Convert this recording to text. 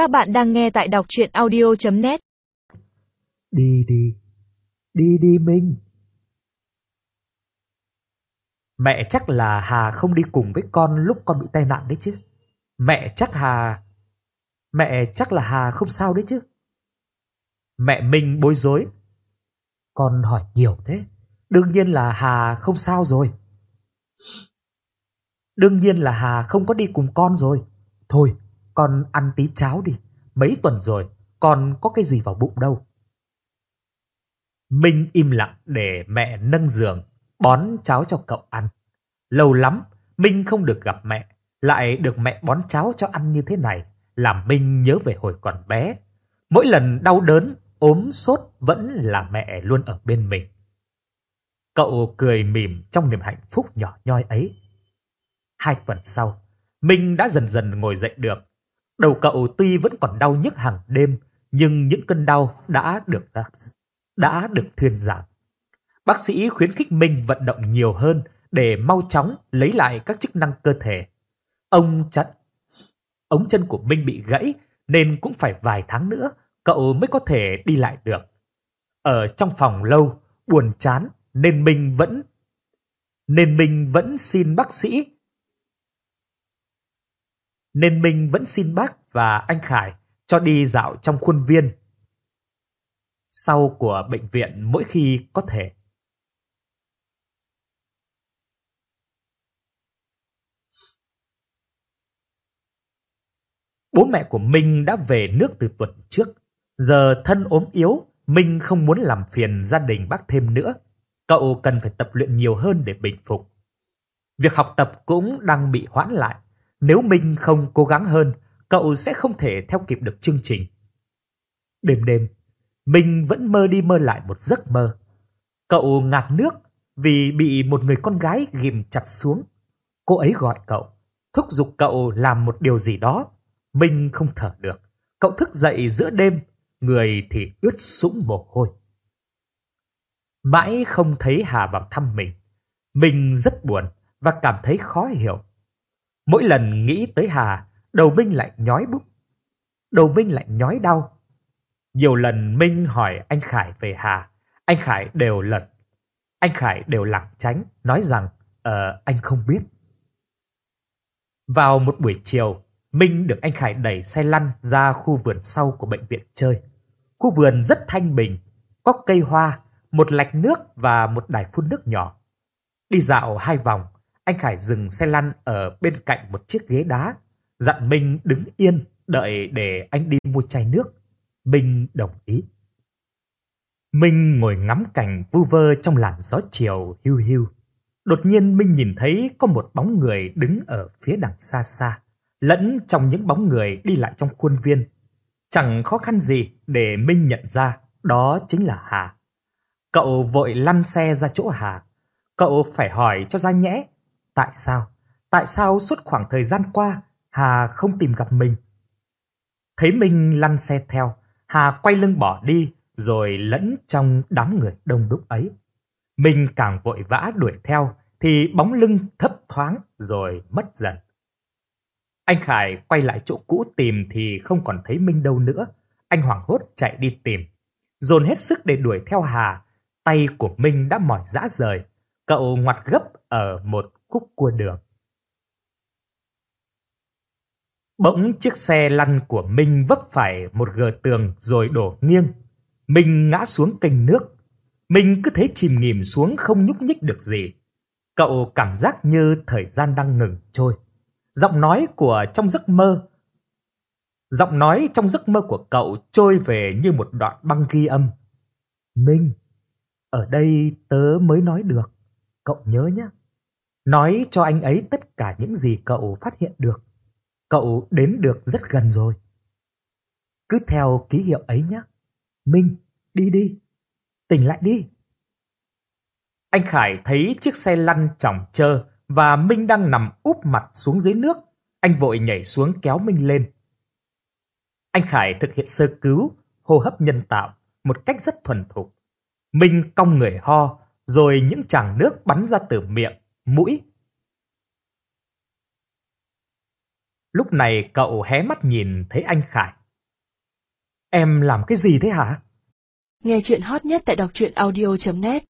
Các bạn đang nghe tại đọc chuyện audio.net Đi đi, đi đi Minh. Mẹ chắc là Hà không đi cùng với con lúc con bị tai nạn đấy chứ. Mẹ chắc Hà... Mẹ chắc là Hà không sao đấy chứ. Mẹ Minh bối rối. Con hỏi nhiều thế. Đương nhiên là Hà không sao rồi. Đương nhiên là Hà không có đi cùng con rồi. Thôi, con ăn tí cháo đi. Mấy tuần rồi, con có cái gì vào bụng đâu. Minh im lặng để mẹ nâng giường, bón cháo cho cậu ăn. Lâu lắm, Minh không được gặp mẹ, lại được mẹ bón cháo cho ăn như thế này, làm Minh nhớ về hồi còn bé. Mỗi lần đau đớn, ốm sốt vẫn là mẹ luôn ở bên mình. Cậu cười mỉm trong niềm hạnh phúc nhỏ nhoi ấy. Hai tuần sau, Minh đã dần dần ngồi dậy được. Đầu cậu tuy vẫn còn đau nhức hàng đêm, nhưng những cơn đau đã được à, đã được thuyên giảm. Bác sĩ khuyến khích Minh vận động nhiều hơn để mau chóng lấy lại các chức năng cơ thể. Ông chặt ống chân của Minh bị gãy nên cũng phải vài tháng nữa cậu mới có thể đi lại được. Ở trong phòng lâu, buồn chán nên Minh vẫn nên Minh vẫn xin bác sĩ nên Minh vẫn xin bác và anh Khải cho đi dạo trong khuôn viên sau của bệnh viện mỗi khi có thể. Bố mẹ của Minh đã về nước từ tuần trước. Giờ thân ốm yếu, Minh không muốn làm phiền gia đình bác thêm nữa. Cậu cần phải tập luyện nhiều hơn để bình phục. Việc học tập cũng đang bị hoãn lại. Nếu Minh không cố gắng hơn, cậu sẽ không thể theo kịp được chương trình. Đêm đêm, Minh vẫn mơ đi mơ lại một giấc mơ. Cậu ngạt nước vì bị một người con gái ghim chặt xuống. Cô ấy gọi cậu, thúc giục cậu làm một điều gì đó. Minh không thở được. Cậu thức dậy giữa đêm, người thì ướt sũng mồ hôi. Mãi không thấy Hà vào thăm mình. mình rất buồn và cảm thấy khó hiểu. Mỗi lần nghĩ tới Hà, đầu Minh lại nhói bút. Đầu Minh lại nhói đau. Nhiều lần Minh hỏi anh Khải về Hà, anh Khải đều lật. Anh Khải đều lảng tránh, nói rằng ờ anh không biết. Vào một buổi chiều, Minh được anh Khải đẩy xe lăn ra khu vườn sau của bệnh viện chơi. Khu vườn rất thanh bình, có cây hoa, một lạch nước và một đài phun nước nhỏ. Đi dạo hai vòng, anh Khải dừng xe lăn ở bên cạnh một chiếc ghế đá, dặn Minh đứng yên đợi để anh đi mua chai nước. Minh đồng ý. Minh ngồi ngắm cảnh vu vơ trong làn gió chiều hiu hiu. Đột nhiên Minh nhìn thấy có một bóng người đứng ở phía đằng xa xa, lẫn trong những bóng người đi lại trong khuôn viên. Chẳng khó khăn gì để Minh nhận ra đó chính là Hà. Cậu vội lăn xe ra chỗ Hà. Cậu phải hỏi cho ra nhẽ Tại sao? Tại sao suốt khoảng thời gian qua Hà không tìm gặp mình? Thấy Minh lăn xe theo, Hà quay lưng bỏ đi rồi lẫn trong đám người đông đúc ấy. Minh càng vội vã đuổi theo thì bóng lưng thấp thoáng rồi mất dần. Anh Khải quay lại chỗ cũ tìm thì không còn thấy Minh đâu nữa. Anh hoảng hốt chạy đi tìm. Dồn hết sức để đuổi theo Hà. Tay của Minh đã mỏi rã rời. Cậu ngoặt gấp ở một khúc cua đường. Bỗng chiếc xe lăn của Minh vấp phải một gờ tường rồi đổ nghiêng. Minh ngã xuống kênh nước. Minh cứ thế chìm nghỉm xuống không nhúc nhích được gì. Cậu cảm giác như thời gian đang ngừng trôi. Giọng nói của trong giấc mơ Giọng nói trong giấc mơ của cậu trôi về như một đoạn băng ghi âm. Minh, ở đây tớ mới nói được. Cậu nhớ nhé. Nói cho anh ấy tất cả những gì cậu phát hiện được. Cậu đến được rất gần rồi. Cứ theo ký hiệu ấy nhé. Minh, đi đi. Tỉnh lại đi. Anh Khải thấy chiếc xe lăn chỏng chơ và Minh đang nằm úp mặt xuống dưới nước. Anh vội nhảy xuống kéo Minh lên. Anh Khải thực hiện sơ cứu, hô hấp nhân tạo một cách rất thuần thục. Minh cong người ho, rồi những tràng nước bắn ra từ miệng mũi. Lúc này cậu hé mắt nhìn thấy anh Khải. Em làm cái gì thế hả? Nghe chuyện hot nhất tại đọc truyện audio.net